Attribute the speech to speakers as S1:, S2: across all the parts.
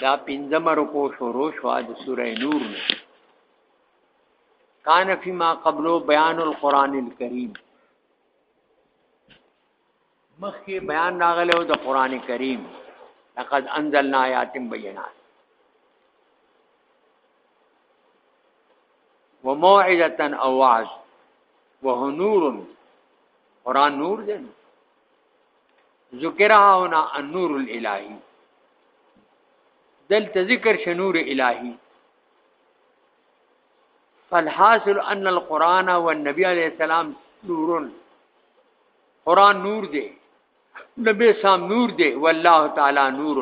S1: دا پنځم رکو شروع شو د سوره نور نه کان فيما قبلو بیان القران الكريم مخکې بیان راغلو د قران کریم لقد انزلنا آیات بینات وموعظه او وعظ وهنور قران نور دی ذکر هاونا النور الالهی دلته ذکر شنور الهی فالحاصل ان القران والنبي عليه السلام نور قران نور دی نبی سام نور دی والله تعالی نور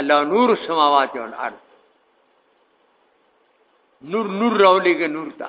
S1: الله نور السماوات والارض نور نور راولېږي نور ته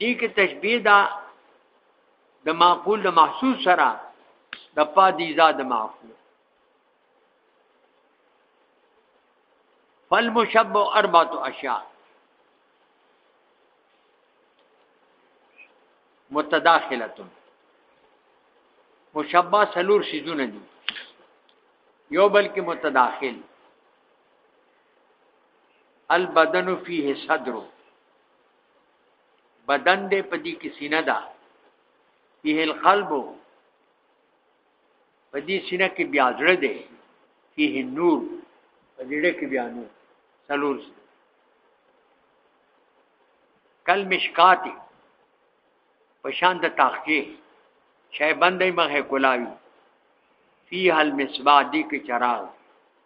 S1: دې کې تشبیه ده د معقول د محسوس سره د پادی زاد معقول فالمشبه اربعه اشیاء متداخله مشبه سلور سيزونه دي یو بلکې متداخل البدن فيه صدر بدن دې پدې کې سینه ده فيه القلب پدې سینه کې بیا زړه ده فيه النور پدې کې بیا نور سلور کل مشکاتی پشان د تاخچه شای بندې مخه کولاوی فيه المصباح دې کې چراغ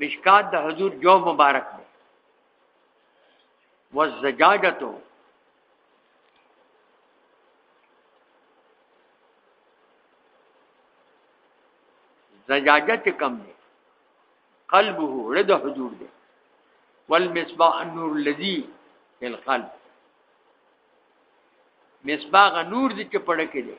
S1: مشکات د حضور جو مبارک دی والزجاجتو زجاجت کم دی قلبه رد حضور دی والمصباح النور الذي في القلب مصباح نور دې چې پړه کې دی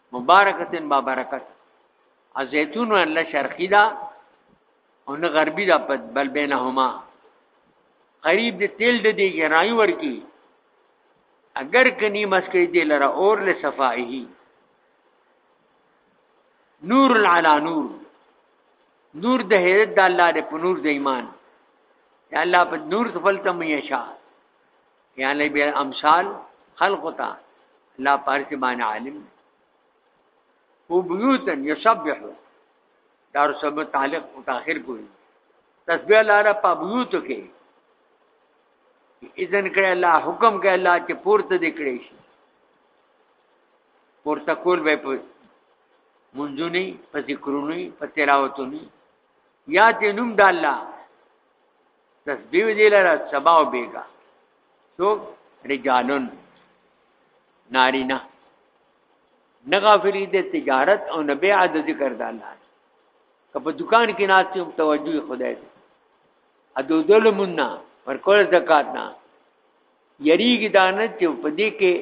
S1: مبارکتن با برکت ا زيتون الله شرقي دا او نه غربي دا بل بینهما قریب د تیل د دی ګرای ورکی اگر کنی مسکی دی لره اور له صفائه نور علی نور نور د هدایت د الله د نور د ایمان یا الله په نور خپل تم یشا یعنی بیا امثال خلق تا لا پارس باندې عالم او بیوتن یسبح دار سب تعلق متاخر کوي تسبیح لاره په بیوت کې اذن کړه الله حکم کړه الله چې پورته دکړې شي پورته کول به په منځونی په ذکرونی په تلاوتونی یا دې نوم د الله تسبیح دی لره سبا او بیگا سو رجالن نارینا نغافلی د تجارت او نبی عد ذکر د الله که په دکان کې ناشته هم توجه خدای دی ادو دل مننا پر کول زکات نه یریږي دانه چې په دې کې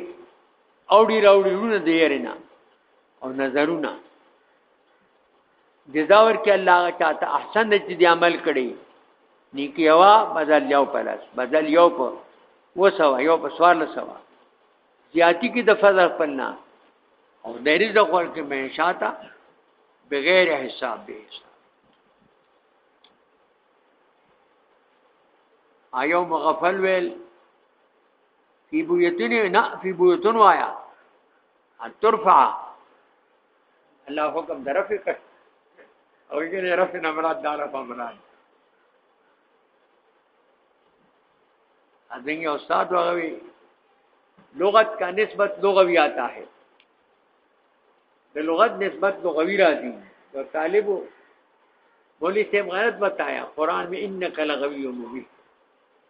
S1: اوړي راوړي ونه دی یرینا او نظرونه جزا ورکړي الله چاته احسن چې دی عمل کړي نیکی هوا بدل یو پلاس بدل یو په وسو یو په سوار لسوا زیاتی کې د فضل پنا او د رزق ورکې مې شاته بغیر حساب به آیو مغفل ویل فی بویتن نه فی بویتن وایا ان ترفع الله حکم درف کړ او یې نه رف نه مراد دار په مراد اذن یو استاد وغوي لغت کا نسبت لغوی آتا ہے د لغت نسبت لغوی راځي او طالب بولی سے غلط بتایا قران میں انک لغوی مبین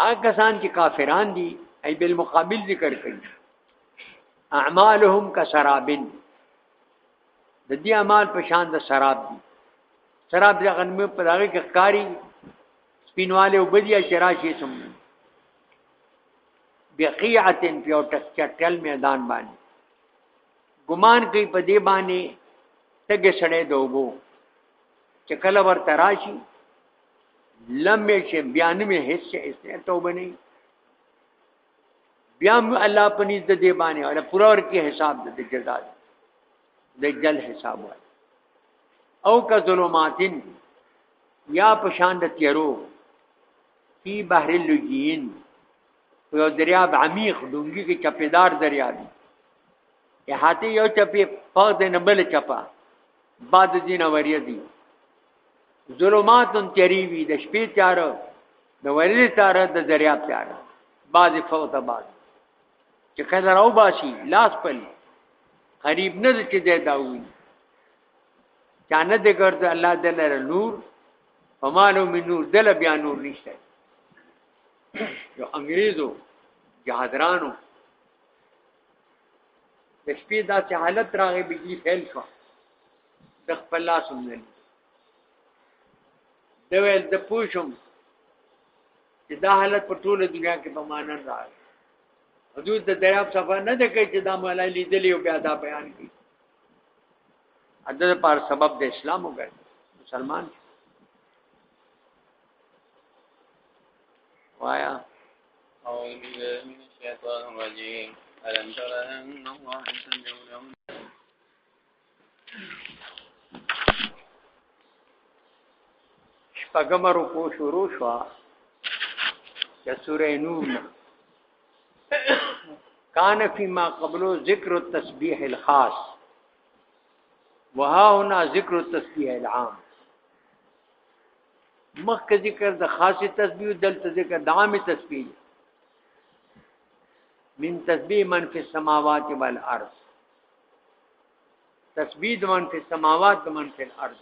S1: هغه ځان چې کافران دي ای بل مقابل ذکر کوي اعمالهم کسرابن د دې اعمال په شان د سراب دي سراب د غنمه په دغه کې کاری سپینواله وبدیا شراشی سم بقیعتن په او ټک چټل میدان باندې ګمان کوي په دې باندې تګ سړې دوبو چې کله ورته راشي لمې چې بیا نه مې هیڅ څه استنه توبه نه بیا الله په نيز د دې باندې او پورا ور کې حساب د جزا د جل حساب وای او کا ظلماتن یا پشان د تیرو فی بحر اللجین یو دریاب عمیق دونګي کې چپیدار دریاب احاطه یو چپی پاک دی نه بل چپا بعد دین وریدي ظلمات تیری وی د شپې تیار د ورځې تیار د دریاب تیار بعد فوت بعد چې کله راو باسي لاس پل قریب نه چې دی دا وی چانه دې ګرځ الله دې لره نور فمالو من نور دل بیا نور نشته یو انګريزو جهادرانو د شپې دا چې حالت راغی بجلی فیل شو د خپل لاس هم نه د ویل د پوښم چې دا حالت په ټوله دنیا کې په معنا راغی حدود د دریاب صفه نه ده کوي چې دا مولا لیدلی او بیا دا بیان کړي اده پر سبب د اسلام وګړي مسلمان وایا
S2: أعوذ بالله من الشيطان الرجيم ألم تر أن الله يسبح له
S1: شپږم رکو شروع شو د سورې نور نه کان فيما قبلو ذکر التسبيح الخاص وها هنا ذکر التسبيح العام مخکې ذکر د خاصه تسبیح دلته ذکر د عامه تسبیح من تسبیح من فی السماوات والارض تسبیح من فی السماوات من فی الارض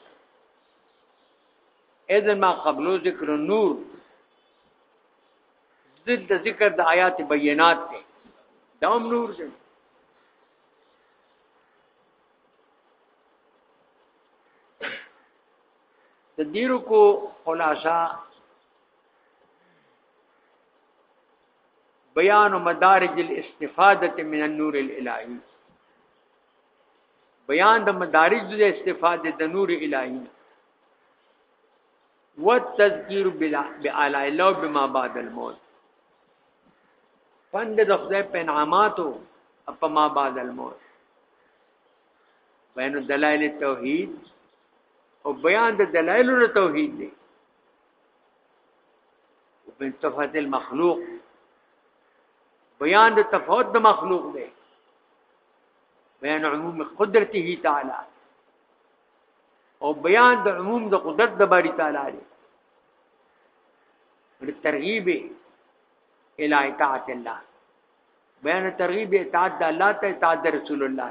S1: اذن ما قبلو ذکر النور ضد د ذکر د آیات بینات ته دام نور دی د دیرو کو خلاصہ بیان مدارج الاستفاده من النور الالهی بیان د مدارج د استفاده د نور الهی والتذکیر باعلی الله بما بعد الموت پند د خدای په انعاماتو په ما بعد الموت بین دلائل توحید او بیان د دلایل له توحید دی او بن تفاوت المخلوق بیان د تفاوت د مخلوق دی بیان عموم قدرته تعالی او بیان د عموم د قدرت د باری تعالی دی د ترغیب الی اطاعت الله بیان ترغیب اطاعت د الله ته اطاعت رسول الله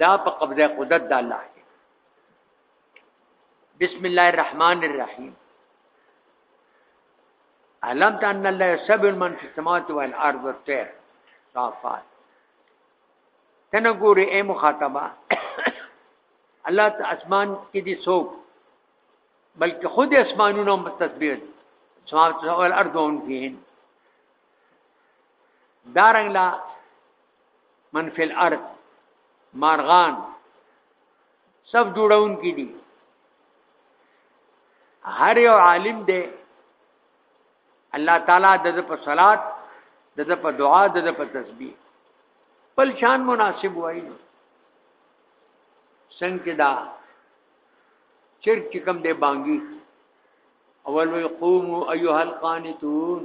S1: دا په قبضه قدرت د الله دی بسم الله الرحمن الرحیم علم ته ان الله سب من فی السماوات والارض والطير صافات تنه ګوري اے مخاطبه الله ته اسمان کې دي څوک بلکې خود اسمانونو مستسبیح سماوات والارض هم فيهن دارنګ لا من فی الارض مارغان سب جوړون کی دي هر یو عالم دی الله تعالی د په صلات د په دعا د په تسبیح بل شان مناسب وای نو څنګه دا چر چې کوم دی بانګي اول وی قوموا ايها القانتون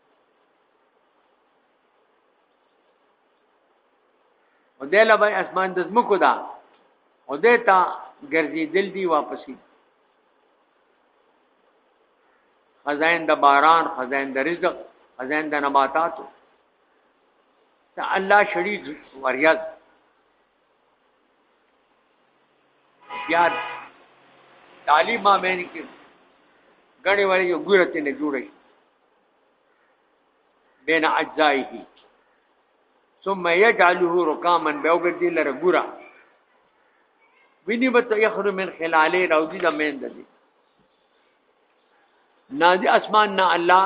S1: او دې لا به اسمان د زمکو دا او دې تا ګرځي دل دی واپسی خزائن د باران خزائن د رزق خزائن د نباتاتو ته الله شریک وریاض یاد تعلیم ما مې کې غړي وړي یو ګوره ته نه جوړي بین اجزائه ثم يجعله ركاما بيوغدي لره ګوره ویني به ته يخرج من خلاله راوځي د مین د دي نازي اسمان نه الله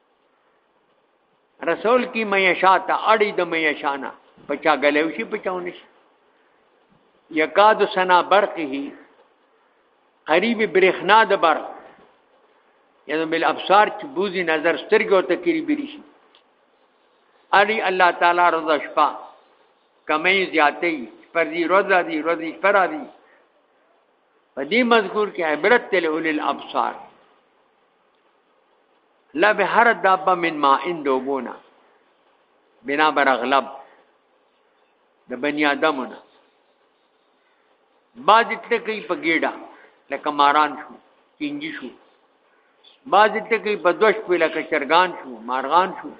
S1: رسول کی میشا ته اړی د میشانا پچا غلو شي پچاونه شي یکاد سنا برقه قریب برخنا د برق یعنی بل ابصار چې بوزي نظر سترګو ته کری بری شي اړی الله تعالی رضا شپا کمی زیاتې پر دې رضا دي رضی پر دي په دې مذکور کې عبرت تل اول الابصار لا به هر دابه من ما ان دوبونه بنا بر اغلب د بنی آدمونه باز اتله کوي په ګیډه لکه ماران شو چینجی شو باز اتله کوي په دوش په لکه چرغان شو مارغان شو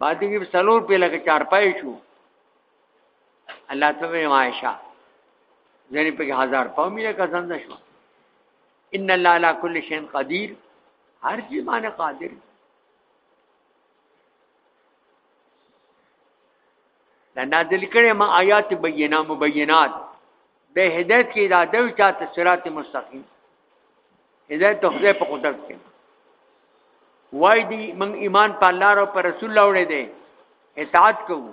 S1: باز کې په سلور په لکه چارپای شو الله تعالی مایشا ځنې په هزار پاو میله کسان شو ان الله على كل شيء قدير هر شي باندې قادر دا نازل کړي ما آیات بینه مبینات د هدایت کې دا د چاته صراط مستقیم هدایت ته خدای په قدرت کې وای دی من ایمان په الله او پر رسول الله وړې دي اطاعت کوو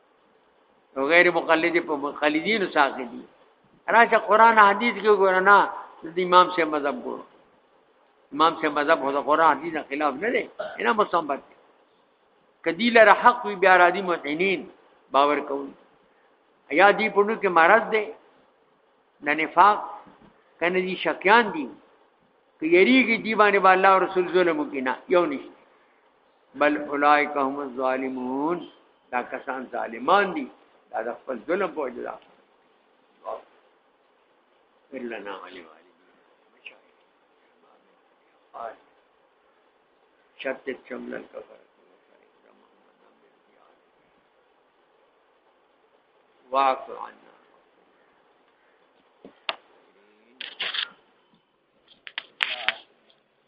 S1: او غیر مقلد په مقلدینو ساقي دي راشه قران حدیث کې ګور نه د امام سے مذهب ګور امام سے مذهب هو د قران حدیث خلاف نه دی نه مستنبط کدی لره حق وی بیا را دي مؤمنین باور کوي یا دی په نو کې مرض دی د نفاق کنه دي شکیان دي که یریږي دی باندې الله رسول ظلم وکینا یو نشته بل اولائک هم الظالمون دا کسان ظالمان دي دا د خپل ظلم په وجه ده الا نا علی والی شرط چملن کا فرق واعف عنا